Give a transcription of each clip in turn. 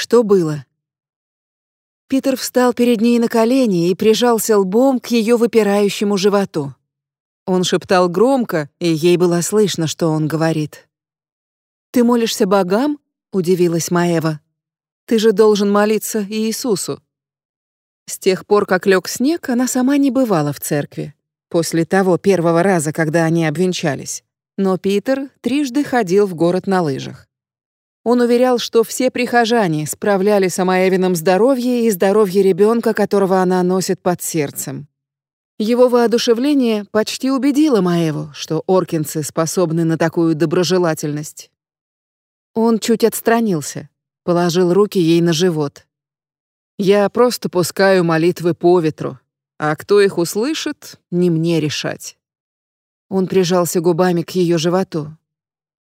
Что было? Питер встал перед ней на колени и прижался лбом к ее выпирающему животу. Он шептал громко, и ей было слышно, что он говорит. «Ты молишься богам?» — удивилась Маева. «Ты же должен молиться Иисусу». С тех пор, как лег снег, она сама не бывала в церкви. После того первого раза, когда они обвенчались. Но Питер трижды ходил в город на лыжах. Он уверял, что все прихожане справлялись о Маэвином здоровье и здоровье ребенка, которого она носит под сердцем. Его воодушевление почти убедило Маеву, что оркинцы способны на такую доброжелательность. Он чуть отстранился, положил руки ей на живот. «Я просто пускаю молитвы по ветру, а кто их услышит, не мне решать». Он прижался губами к ее животу.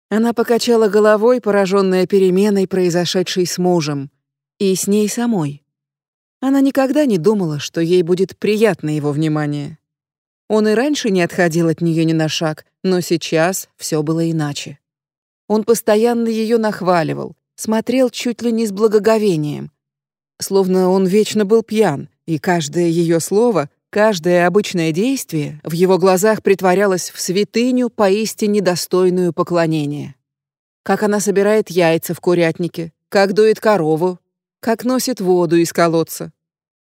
Она покачала головой, пораженная переменой, произошедшей с мужем, и с ней самой. Она никогда не думала, что ей будет приятно его внимание. Он и раньше не отходил от нее ни на шаг, но сейчас все было иначе. Он постоянно ее нахваливал, смотрел чуть ли не с благоговением, словно он вечно был пьян, и каждое ее слово Каждое обычное действие в его глазах притворялось в святыню, поистине достойную поклонения. Как она собирает яйца в курятнике, как дует корову, как носит воду из колодца.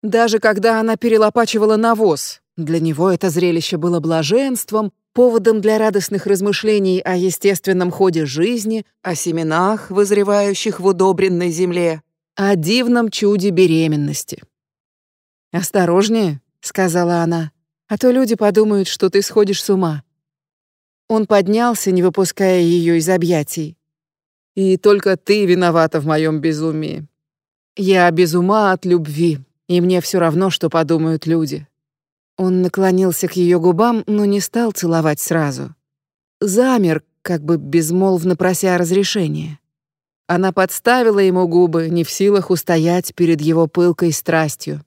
Даже когда она перелопачивала навоз, для него это зрелище было блаженством, поводом для радостных размышлений о естественном ходе жизни, о семенах, вызревающих в удобренной земле, о дивном чуде беременности. «Осторожнее», — сказала она, — «а то люди подумают, что ты сходишь с ума». Он поднялся, не выпуская ее из объятий. «И только ты виновата в моем безумии. Я без ума от любви, и мне все равно, что подумают люди». Он наклонился к ее губам, но не стал целовать сразу. Замер, как бы безмолвно прося разрешения. Она подставила ему губы, не в силах устоять перед его пылкой страстью.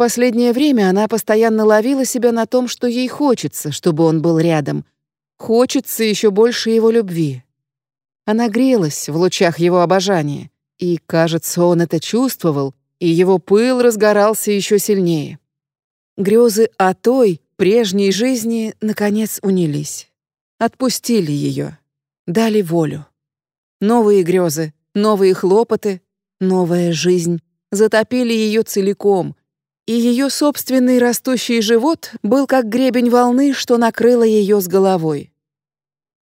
Последнее время она постоянно ловила себя на том, что ей хочется, чтобы он был рядом. Хочется еще больше его любви. Она грелась в лучах его обожания, и, кажется, он это чувствовал, и его пыл разгорался еще сильнее. Грезы о той, прежней жизни, наконец, унились. Отпустили ее, дали волю. Новые грезы, новые хлопоты, новая жизнь затопили ее целиком, и ее собственный растущий живот был как гребень волны, что накрыло ее с головой.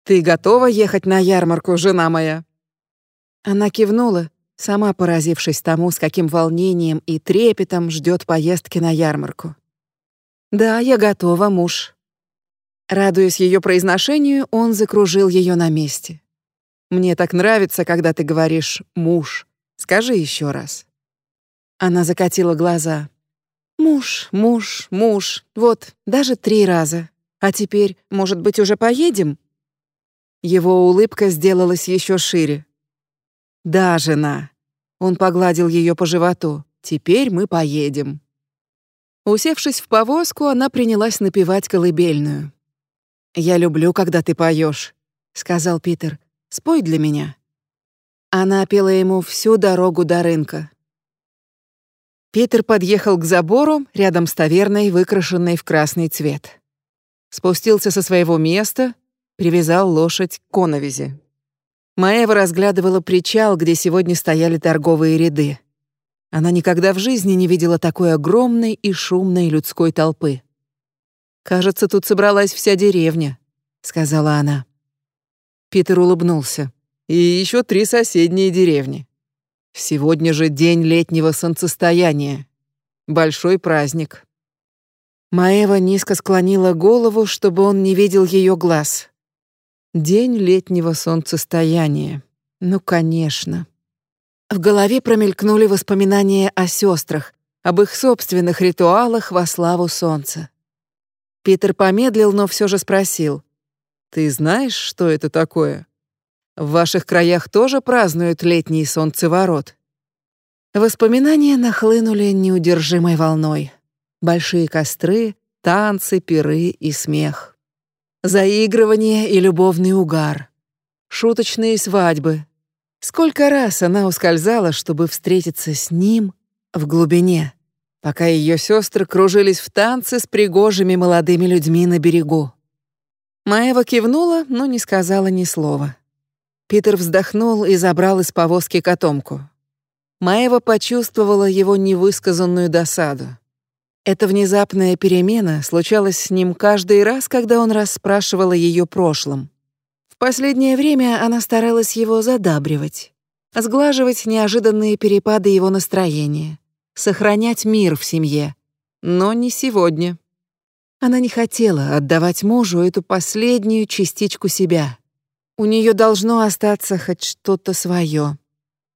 «Ты готова ехать на ярмарку, жена моя?» Она кивнула, сама поразившись тому, с каким волнением и трепетом ждет поездки на ярмарку. «Да, я готова, муж». Радуясь ее произношению, он закружил ее на месте. «Мне так нравится, когда ты говоришь «муж». Скажи еще раз». Она закатила глаза. Муж, муж, муж. Вот, даже три раза. А теперь, может быть, уже поедем? Его улыбка сделалась еще шире. Да, жена. Он погладил ее по животу. Теперь мы поедем. Усевшись в повозку, она принялась напевать колыбельную. «Я люблю, когда ты поешь», — сказал Питер. «Спой для меня». Она пела ему всю дорогу до рынка. Питер подъехал к забору рядом с таверной, выкрашенной в красный цвет. Спустился со своего места, привязал лошадь к коновизе. Маева разглядывала причал, где сегодня стояли торговые ряды. Она никогда в жизни не видела такой огромной и шумной людской толпы. «Кажется, тут собралась вся деревня», — сказала она. Питер улыбнулся. «И еще три соседние деревни. Сегодня же день летнего солнцестояния. Большой праздник. Маева низко склонила голову, чтобы он не видел ее глаз. День летнего солнцестояния. Ну, конечно. В голове промелькнули воспоминания о сестрах, об их собственных ритуалах во славу солнца. Питер помедлил, но все же спросил: "Ты знаешь, что это такое?" В ваших краях тоже празднуют летний солнцеворот?» Воспоминания нахлынули неудержимой волной. Большие костры, танцы, пиры и смех. Заигрывание и любовный угар. Шуточные свадьбы. Сколько раз она ускользала, чтобы встретиться с ним в глубине, пока ее сестры кружились в танце с пригожими молодыми людьми на берегу. Маева кивнула, но не сказала ни слова. Питер вздохнул и забрал из повозки котомку. Маева почувствовала его невысказанную досаду. Эта внезапная перемена случалась с ним каждый раз, когда он расспрашивал о ее прошлом. В последнее время она старалась его задабривать, сглаживать неожиданные перепады его настроения, сохранять мир в семье. Но не сегодня. Она не хотела отдавать мужу эту последнюю частичку себя. У нее должно остаться хоть что-то свое.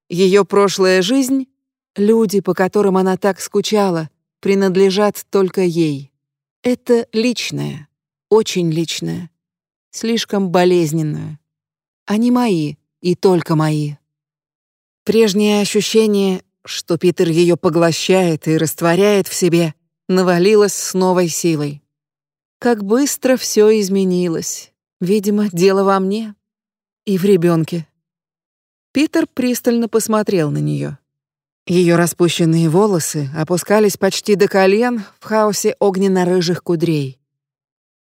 Ее прошлая жизнь, люди, по которым она так скучала, принадлежат только ей. Это личное, очень личное, слишком болезненное. Они мои и только мои. Прежнее ощущение, что Питер ее поглощает и растворяет в себе, навалилось с новой силой. Как быстро все изменилось. Видимо, дело во мне и в ребенке. Питер пристально посмотрел на нее. Ее распущенные волосы опускались почти до колен в хаосе огненно-рыжих кудрей.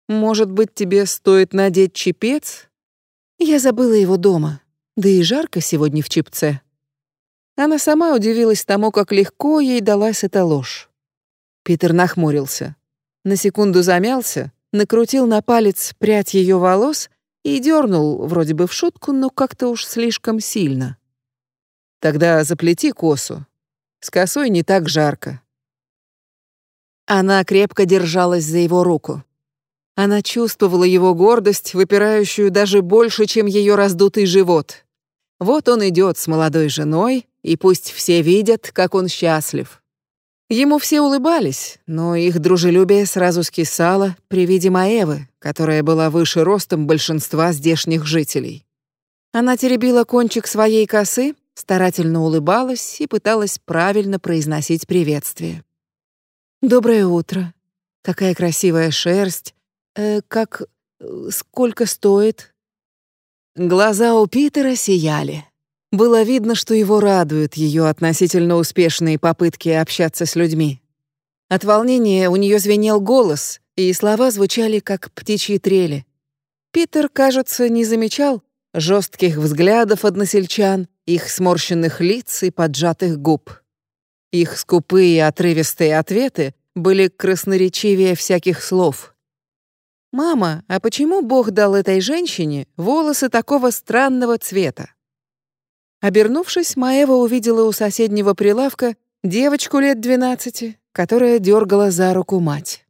«Может быть, тебе стоит надеть чепец?» Я забыла его дома, да и жарко сегодня в чепце. Она сама удивилась тому, как легко ей далась эта ложь. Питер нахмурился. На секунду замялся, накрутил на палец прядь ее волос и дернул, вроде бы в шутку, но как-то уж слишком сильно. Тогда заплети косу. С косой не так жарко. Она крепко держалась за его руку. Она чувствовала его гордость, выпирающую даже больше, чем ее раздутый живот. Вот он идет с молодой женой, и пусть все видят, как он счастлив. Ему все улыбались, но их дружелюбие сразу скисало при виде Маевы, которая была выше ростом большинства здешних жителей. Она теребила кончик своей косы, старательно улыбалась и пыталась правильно произносить приветствие. «Доброе утро. Какая красивая шерсть. Э, как... Э, сколько стоит?» Глаза у Питера сияли. Было видно, что его радуют ее относительно успешные попытки общаться с людьми. От волнения у нее звенел голос, и слова звучали как птичьи трели. Питер, кажется, не замечал жестких взглядов односельчан, их сморщенных лиц и поджатых губ. Их скупые отрывистые ответы были красноречивее всяких слов. «Мама, а почему Бог дал этой женщине волосы такого странного цвета?» Обернувшись, Маева увидела у соседнего прилавка девочку лет двенадцати, которая дергала за руку мать.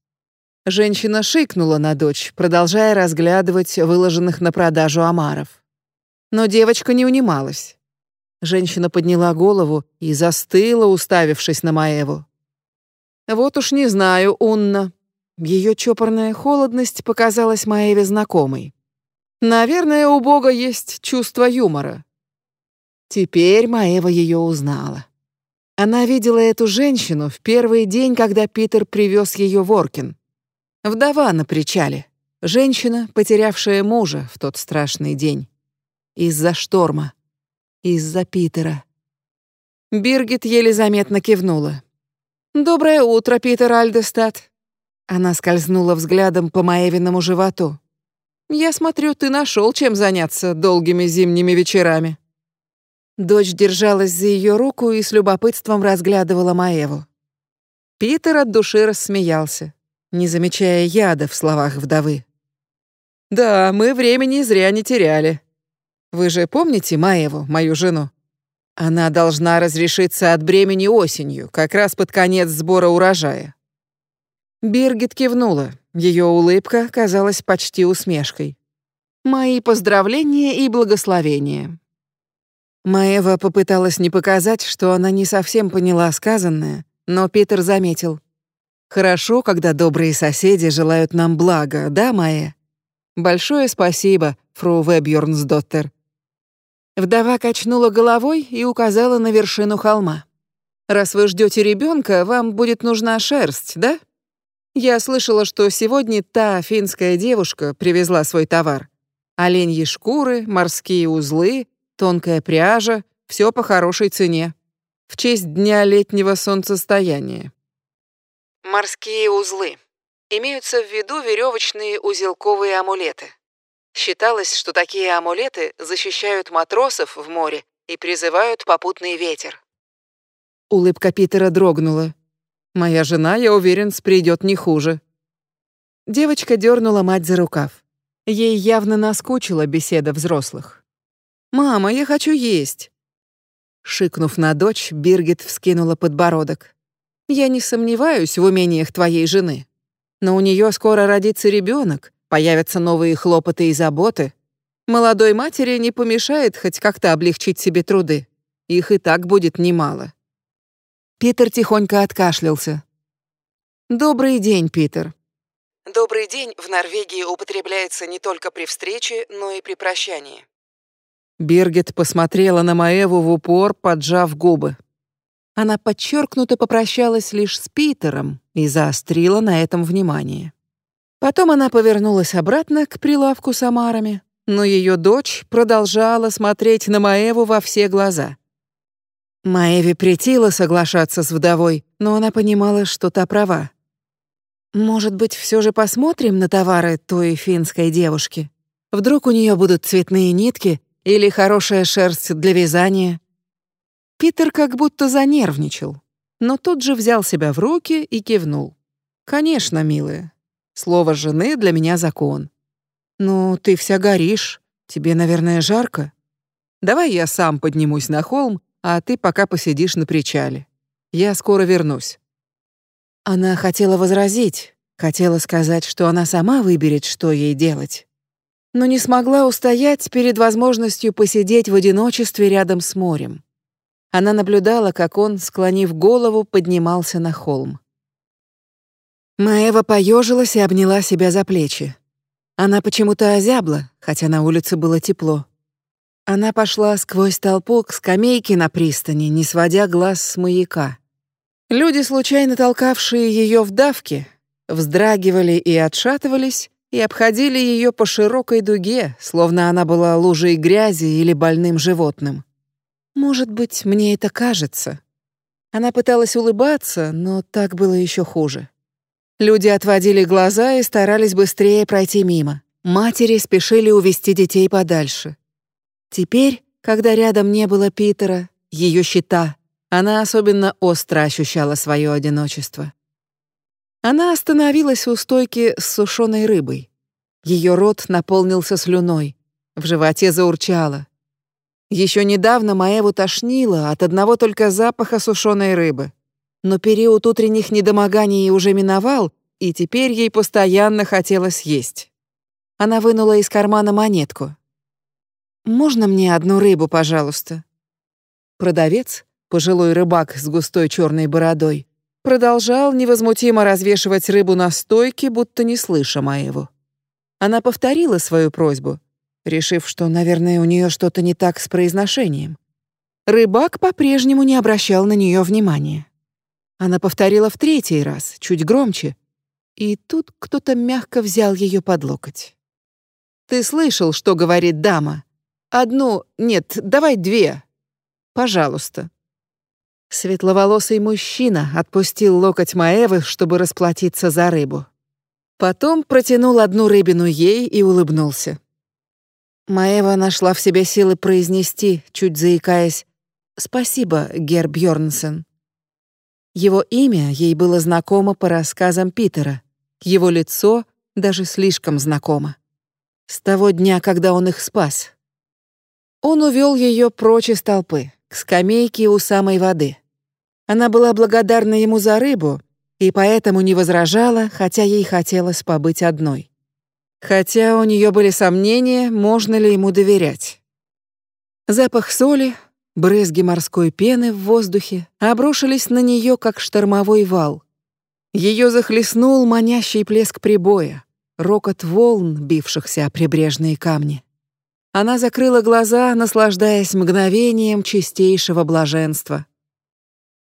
Женщина шикнула на дочь, продолжая разглядывать выложенных на продажу омаров. Но девочка не унималась. Женщина подняла голову и застыла, уставившись на Маеву. «Вот уж не знаю, Унна». Ее чопорная холодность показалась Маеве знакомой. «Наверное, у Бога есть чувство юмора. Теперь Маева ее узнала. Она видела эту женщину в первый день, когда Питер привез ее в Оркин. Вдова на причале. Женщина, потерявшая мужа в тот страшный день. Из-за шторма. Из-за Питера. Биргит еле заметно кивнула. «Доброе утро, Питер Альдестад». Она скользнула взглядом по Маевиному животу. «Я смотрю, ты нашел чем заняться долгими зимними вечерами». Дочь держалась за ее руку и с любопытством разглядывала Маеву. Питер от души рассмеялся, не замечая яда в словах вдовы. «Да, мы времени зря не теряли. Вы же помните Маеву, мою жену? Она должна разрешиться от бремени осенью, как раз под конец сбора урожая». Биргит кивнула. Ее улыбка казалась почти усмешкой. «Мои поздравления и благословения. Маева попыталась не показать, что она не совсем поняла сказанное, но Питер заметил. «Хорошо, когда добрые соседи желают нам блага, да, Майя? Большое спасибо, фру Вебьернсдоттер». Вдова качнула головой и указала на вершину холма. «Раз вы ждете ребенка, вам будет нужна шерсть, да? Я слышала, что сегодня та финская девушка привезла свой товар. Оленьи шкуры, морские узлы, тонкая пряжа, все по хорошей цене. В честь дня летнего солнцестояния. Морские узлы. Имеются в виду веревочные узелковые амулеты. Считалось, что такие амулеты защищают матросов в море и призывают попутный ветер. Улыбка Питера дрогнула. «Моя жена, я уверен, спридет не хуже». Девочка дернула мать за рукав. Ей явно наскучила беседа взрослых. «Мама, я хочу есть!» Шикнув на дочь, Биргит вскинула подбородок. «Я не сомневаюсь в умениях твоей жены. Но у нее скоро родится ребенок, появятся новые хлопоты и заботы. Молодой матери не помешает хоть как-то облегчить себе труды. Их и так будет немало. Питер тихонько откашлялся. «Добрый день, Питер». «Добрый день» в Норвегии употребляется не только при встрече, но и при прощании. Бергет посмотрела на Маеву в упор, поджав губы. Она подчеркнуто попрощалась лишь с Питером и заострила на этом внимание. Потом она повернулась обратно к прилавку с омарами, но ее дочь продолжала смотреть на Маеву во все глаза. Маеве претило соглашаться с вдовой, но она понимала, что та права. «Может быть, все же посмотрим на товары той финской девушки? Вдруг у нее будут цветные нитки или хорошая шерсть для вязания?» Питер как будто занервничал, но тут же взял себя в руки и кивнул. «Конечно, милая. Слово жены для меня закон. «Ну, ты вся горишь. Тебе, наверное, жарко? Давай я сам поднимусь на холм, а ты пока посидишь на причале. Я скоро вернусь». Она хотела возразить, хотела сказать, что она сама выберет, что ей делать. Но не смогла устоять перед возможностью посидеть в одиночестве рядом с морем. Она наблюдала, как он, склонив голову, поднимался на холм. Маева поежилась и обняла себя за плечи. Она почему-то озябла, хотя на улице было тепло. Она пошла сквозь толпу к скамейке на пристани, не сводя глаз с маяка. Люди, случайно толкавшие ее в давке, вздрагивали и отшатывались и обходили ее по широкой дуге, словно она была лужей грязи или больным животным. Может быть, мне это кажется. Она пыталась улыбаться, но так было еще хуже. Люди отводили глаза и старались быстрее пройти мимо. Матери спешили увести детей подальше. Теперь, когда рядом не было Питера, ее щита, она особенно остро ощущала свое одиночество. Она остановилась у стойки с сушеной рыбой. Ее рот наполнился слюной, в животе заурчало. Еще недавно Маеву тошнило от одного только запаха сушеной рыбы. Но период утренних недомоганий уже миновал, и теперь ей постоянно хотелось есть. Она вынула из кармана монетку. «Можно мне одну рыбу, пожалуйста?» Продавец, пожилой рыбак с густой черной бородой, продолжал невозмутимо развешивать рыбу на стойке, будто не слыша моего. Она повторила свою просьбу, решив, что, наверное, у нее что-то не так с произношением. Рыбак по-прежнему не обращал на нее внимания. Она повторила в третий раз, чуть громче, и тут кто-то мягко взял ее под локоть. «Ты слышал, что говорит дама? Одну, нет, давай две. Пожалуйста». Светловолосый мужчина отпустил локоть Маэвы, чтобы расплатиться за рыбу. Потом протянул одну рыбину ей и улыбнулся. Маева нашла в себе силы произнести, чуть заикаясь, «Спасибо, Гер Бьёрнсен». Его имя ей было знакомо по рассказам Питера, его лицо даже слишком знакомо. С того дня, когда он их спас. Он увел ее прочь из толпы, к скамейке у самой воды. Она была благодарна ему за рыбу и поэтому не возражала, хотя ей хотелось побыть одной. Хотя у нее были сомнения, можно ли ему доверять. Запах соли, Брызги морской пены в воздухе обрушились на нее, как штормовой вал. Ее захлестнул манящий плеск прибоя, рокот волн, бившихся о прибрежные камни. Она закрыла глаза, наслаждаясь мгновением чистейшего блаженства.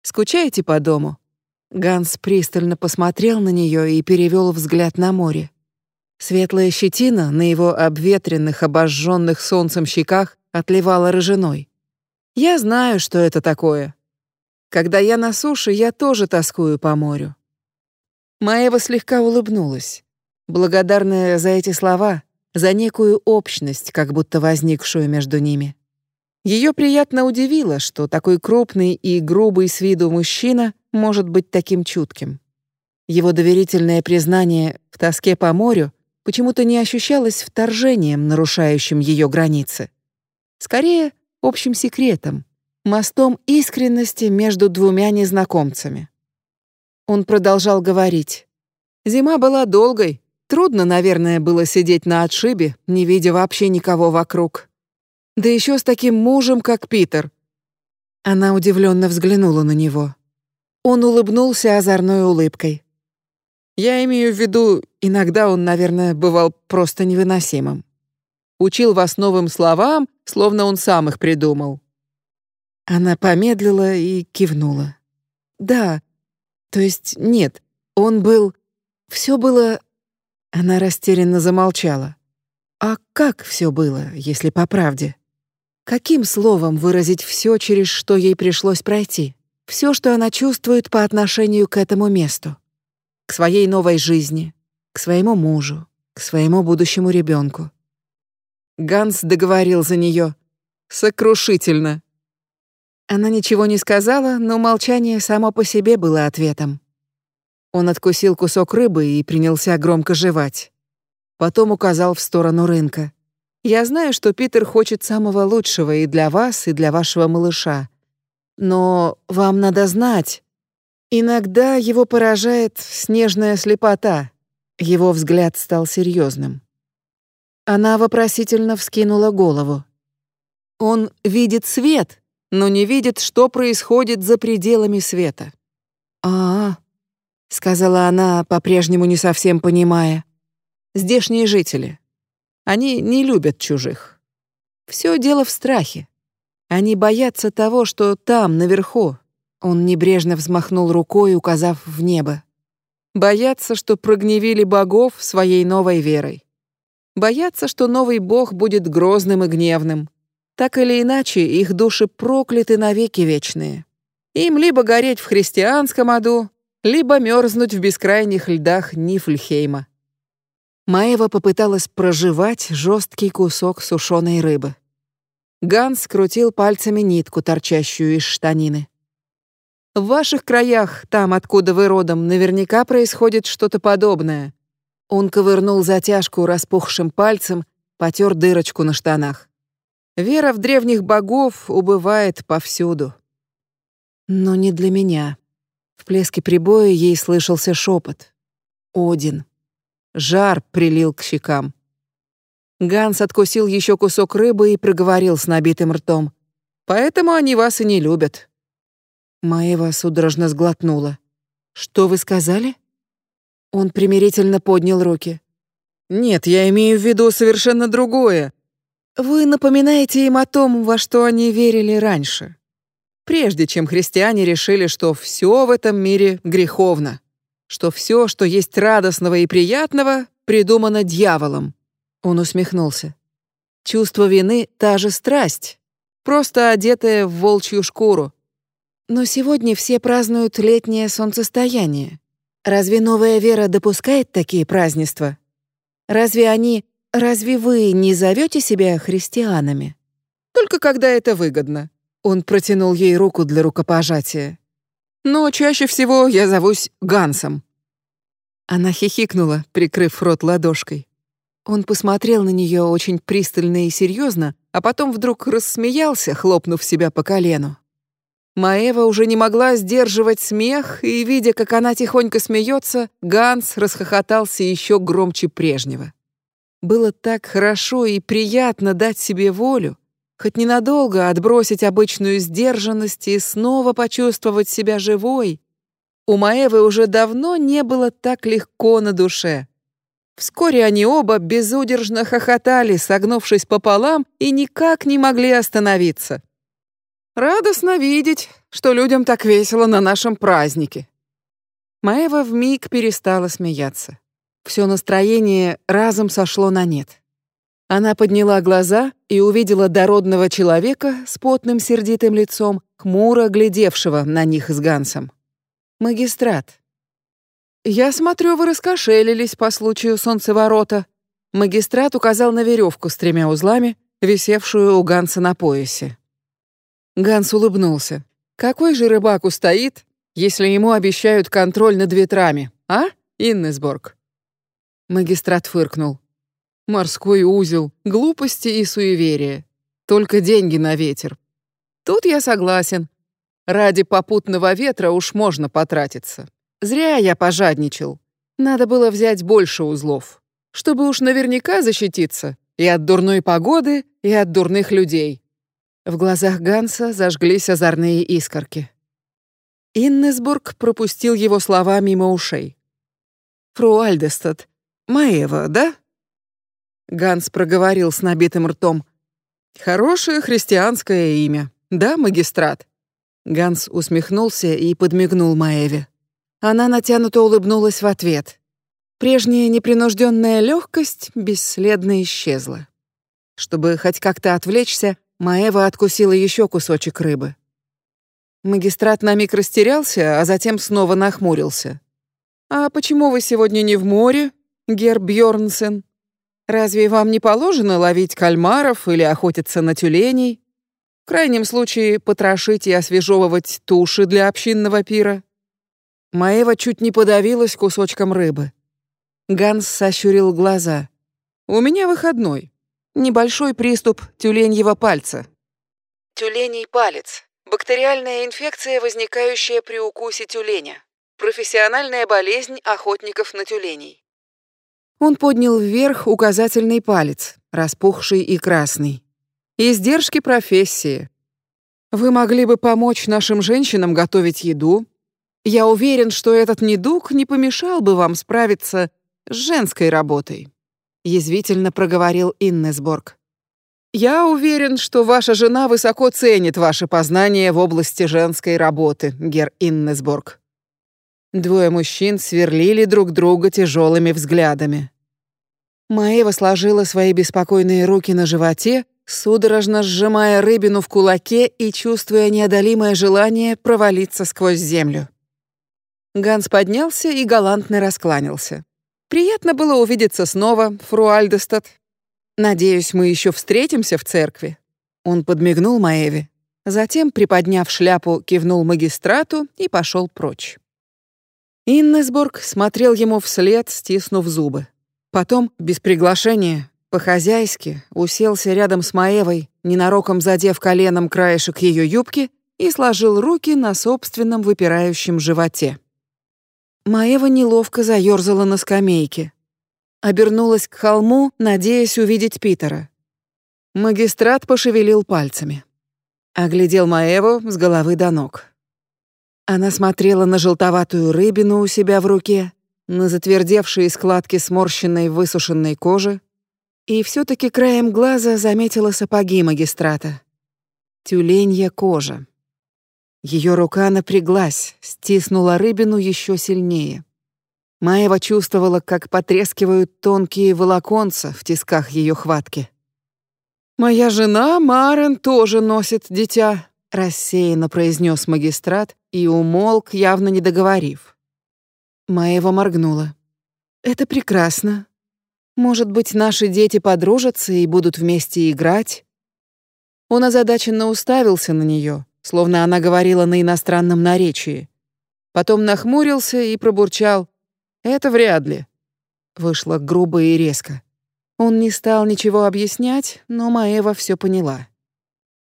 «Скучаете по дому?» Ганс пристально посмотрел на нее и перевел взгляд на море. Светлая щетина на его обветренных, обожженных солнцем щеках отливала рыжиной. Я знаю, что это такое. Когда я на суше, я тоже тоскую по морю. Маева слегка улыбнулась, благодарная за эти слова, за некую общность, как будто возникшую между ними. Ее приятно удивило, что такой крупный и грубый с виду мужчина может быть таким чутким. Его доверительное признание в тоске по морю почему-то не ощущалось вторжением, нарушающим ее границы. Скорее, общим секретом, мостом искренности между двумя незнакомцами. Он продолжал говорить. Зима была долгой, трудно, наверное, было сидеть на отшибе, не видя вообще никого вокруг. Да еще с таким мужем, как Питер. Она удивленно взглянула на него. Он улыбнулся озорной улыбкой. Я имею в виду, иногда он, наверное, бывал просто невыносимым. Учил вас новым словам, словно он сам их придумал. Она помедлила и кивнула. Да. То есть нет, он был все было Она растерянно замолчала. А как все было, если по правде? Каким словом выразить все, через что ей пришлось пройти? Все, что она чувствует по отношению к этому месту? к своей новой жизни, к своему мужу, к своему будущему ребенку. Ганс договорил за нее. Сокрушительно. Она ничего не сказала, но молчание само по себе было ответом. Он откусил кусок рыбы и принялся громко жевать. Потом указал в сторону рынка. «Я знаю, что Питер хочет самого лучшего и для вас, и для вашего малыша. Но вам надо знать, Иногда его поражает снежная слепота. Его взгляд стал серьезным. Она вопросительно вскинула голову. Он видит свет, но не видит, что происходит за пределами света. А, -а, сказала она, по-прежнему не совсем понимая. Здешние жители. Они не любят чужих. Все дело в страхе. Они боятся того, что там, наверху, он небрежно взмахнул рукой, указав в небо. Боятся, что прогневили богов своей новой верой. Боятся, что новый бог будет грозным и гневным. Так или иначе, их души прокляты навеки вечные. Им либо гореть в христианском аду, либо мерзнуть в бескрайних льдах Нифльхейма. Маева попыталась проживать жесткий кусок сушеной рыбы. Ганс крутил пальцами нитку, торчащую из штанины. В ваших краях, там, откуда вы родом, наверняка происходит что-то подобное. Он ковырнул затяжку распухшим пальцем, потер дырочку на штанах. Вера в древних богов убывает повсюду. Но не для меня. В плеске прибоя ей слышался шепот. Один. Жар прилил к щекам. Ганс откусил еще кусок рыбы и проговорил с набитым ртом. «Поэтому они вас и не любят. Маева судорожно сглотнула. «Что вы сказали?» Он примирительно поднял руки. «Нет, я имею в виду совершенно другое. Вы напоминаете им о том, во что они верили раньше. Прежде чем христиане решили, что все в этом мире греховно, что все, что есть радостного и приятного, придумано дьяволом». Он усмехнулся. «Чувство вины — та же страсть, просто одетая в волчью шкуру. Но сегодня все празднуют летнее солнцестояние. Разве новая вера допускает такие празднества? Разве они... Разве вы не зовете себя христианами? Только когда это выгодно. Он протянул ей руку для рукопожатия. Но чаще всего я зовусь Гансом. Она хихикнула, прикрыв рот ладошкой. Он посмотрел на нее очень пристально и серьезно, а потом вдруг рассмеялся, хлопнув себя по колену. Маева уже не могла сдерживать смех, и, видя, как она тихонько смеется, Ганс расхохотался еще громче прежнего. Было так хорошо и приятно дать себе волю, хоть ненадолго отбросить обычную сдержанность и снова почувствовать себя живой. У Маевы уже давно не было так легко на душе. Вскоре они оба безудержно хохотали, согнувшись пополам, и никак не могли остановиться. Радостно видеть, что людям так весело на нашем празднике. Маева вмиг перестала смеяться. Все настроение разом сошло на нет. Она подняла глаза и увидела дородного человека с потным сердитым лицом, хмуро глядевшего на них с Гансом. Магистрат. «Я смотрю, вы раскошелились по случаю солнцеворота». Магистрат указал на веревку с тремя узлами, висевшую у Ганса на поясе. Ганс улыбнулся. «Какой же рыбак устоит, если ему обещают контроль над ветрами, а, Иннесборг?» Магистрат фыркнул. Морской узел, глупости и суеверия. Только деньги на ветер. Тут я согласен. Ради попутного ветра уж можно потратиться. Зря я пожадничал. Надо было взять больше узлов, чтобы уж наверняка защититься и от дурной погоды, и от дурных людей. В глазах Ганса зажглись озорные искорки. Иннесбург пропустил его слова мимо ушей. «Фру Альдестад, Маева, да?» Ганс проговорил с набитым ртом. Хорошее христианское имя. Да, магистрат. Ганс усмехнулся и подмигнул Маеве. Она натянуто улыбнулась в ответ. Прежняя непринужденная легкость бесследно исчезла. Чтобы хоть как-то отвлечься, Маева откусила еще кусочек рыбы. Магистрат на миг растерялся, а затем снова нахмурился. «А почему вы сегодня не в море, Гер Бьорнсен?» Разве вам не положено ловить кальмаров или охотиться на тюленей? В крайнем случае, потрошить и освежевывать туши для общинного пира. Маева чуть не подавилась кусочком рыбы. Ганс сощурил глаза. «У меня выходной. Небольшой приступ тюленьего пальца». Тюленей палец. Бактериальная инфекция, возникающая при укусе тюленя. Профессиональная болезнь охотников на тюленей. Он поднял вверх указательный палец, распухший и красный. Издержки профессии. Вы могли бы помочь нашим женщинам готовить еду. Я уверен, что этот недуг не помешал бы вам справиться с женской работой, язвительно проговорил Иннесборг. Я уверен, что ваша жена высоко ценит ваши познания в области женской работы, гер Иннесборг. Двое мужчин сверлили друг друга тяжелыми взглядами. Маева сложила свои беспокойные руки на животе, судорожно сжимая рыбину в кулаке и чувствуя неодолимое желание провалиться сквозь землю. Ганс поднялся и галантно раскланялся. «Приятно было увидеться снова, фру Альдестад. Надеюсь, мы еще встретимся в церкви». Он подмигнул Маеве. Затем, приподняв шляпу, кивнул магистрату и пошел прочь. Иннесборг смотрел ему вслед, стиснув зубы. Потом, без приглашения, по-хозяйски уселся рядом с Маевой, ненароком задев коленом краешек ее юбки и сложил руки на собственном выпирающем животе. Маева неловко заёрзала на скамейке. Обернулась к холму, надеясь увидеть Питера. Магистрат пошевелил пальцами. Оглядел Маеву с головы до ног. Она смотрела на желтоватую рыбину у себя в руке, на затвердевшие складки сморщенной высушенной кожи, и все таки краем глаза заметила сапоги магистрата. Тюленья кожа. Ее рука напряглась, стиснула рыбину еще сильнее. Маева чувствовала, как потрескивают тонкие волоконца в тисках ее хватки. «Моя жена, Марен, тоже носит дитя», — рассеянно произнес магистрат, и умолк, явно не договорив. Маева моргнула. «Это прекрасно. Может быть, наши дети подружатся и будут вместе играть?» Он озадаченно уставился на нее, словно она говорила на иностранном наречии. Потом нахмурился и пробурчал. «Это вряд ли». Вышло грубо и резко. Он не стал ничего объяснять, но Маева все поняла.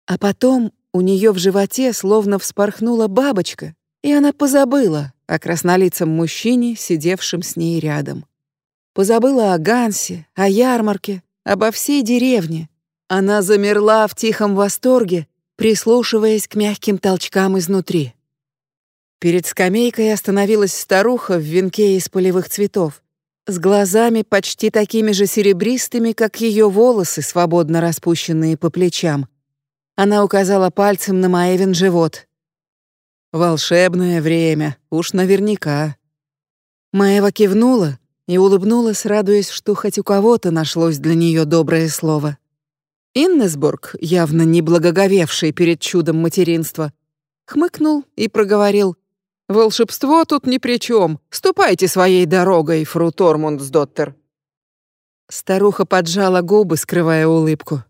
А потом у нее в животе словно вспорхнула бабочка, и она позабыла о краснолицем мужчине, сидевшем с ней рядом. Позабыла о Гансе, о ярмарке, обо всей деревне. Она замерла в тихом восторге, прислушиваясь к мягким толчкам изнутри. Перед скамейкой остановилась старуха в венке из полевых цветов, с глазами почти такими же серебристыми, как ее волосы, свободно распущенные по плечам, она указала пальцем на Маевин живот. «Волшебное время, уж наверняка». Маева кивнула, и улыбнулась, радуясь, что хоть у кого-то нашлось для нее доброе слово. Иннесбург, явно не благоговевший перед чудом материнства, хмыкнул и проговорил: "Волшебство тут ни при чем. Ступайте своей дорогой, фру Тормундсдоттер". Старуха поджала губы, скрывая улыбку.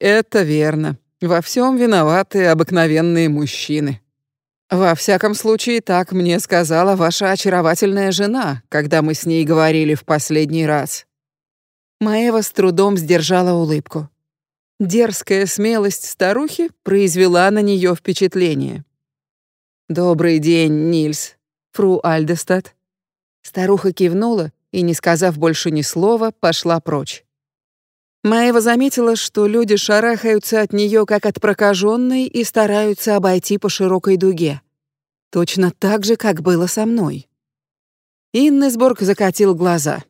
Это верно. Во всем виноваты обыкновенные мужчины. Во всяком случае, так мне сказала ваша очаровательная жена, когда мы с ней говорили в последний раз. Маева с трудом сдержала улыбку. Дерзкая смелость старухи произвела на нее впечатление. Добрый день, Нильс, фру Альдестад. Старуха кивнула и, не сказав больше ни слова, пошла прочь. Маева заметила, что люди шарахаются от нее как от прокаженной и стараются обойти по широкой дуге. Точно так же, как было со мной. Иннесборг закатил глаза.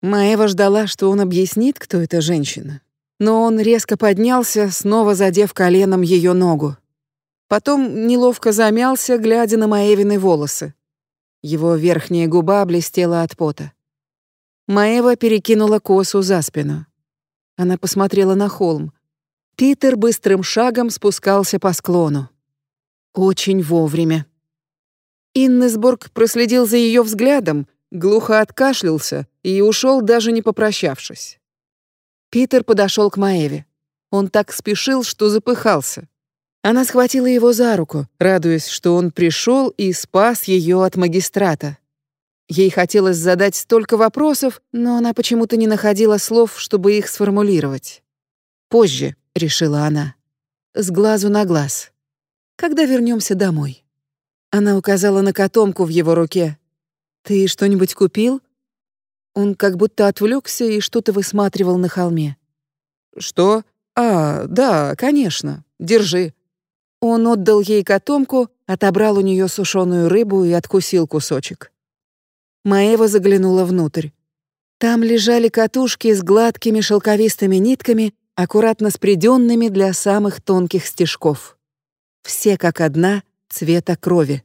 Маева ждала, что он объяснит, кто эта женщина. Но он резко поднялся, снова задев коленом ее ногу. Потом неловко замялся, глядя на Маевины волосы. Его верхняя губа блестела от пота. Маева перекинула косу за спину. Она посмотрела на холм. Питер быстрым шагом спускался по склону. Очень вовремя. Иннесборг проследил за ее взглядом, глухо откашлялся и ушел, даже не попрощавшись. Питер подошел к Маеве. Он так спешил, что запыхался. Она схватила его за руку, радуясь, что он пришел и спас ее от магистрата. Ей хотелось задать столько вопросов, но она почему-то не находила слов, чтобы их сформулировать. «Позже», — решила она, — «с глазу на глаз. Когда вернемся домой?» Она указала на котомку в его руке. «Ты что-нибудь купил?» Он как будто отвлекся и что-то высматривал на холме. «Что? А, да, конечно. Держи». Он отдал ей котомку, отобрал у нее сушеную рыбу и откусил кусочек. Маева заглянула внутрь. Там лежали катушки с гладкими шелковистыми нитками, аккуратно спреденными для самых тонких стежков. Все как одна цвета крови.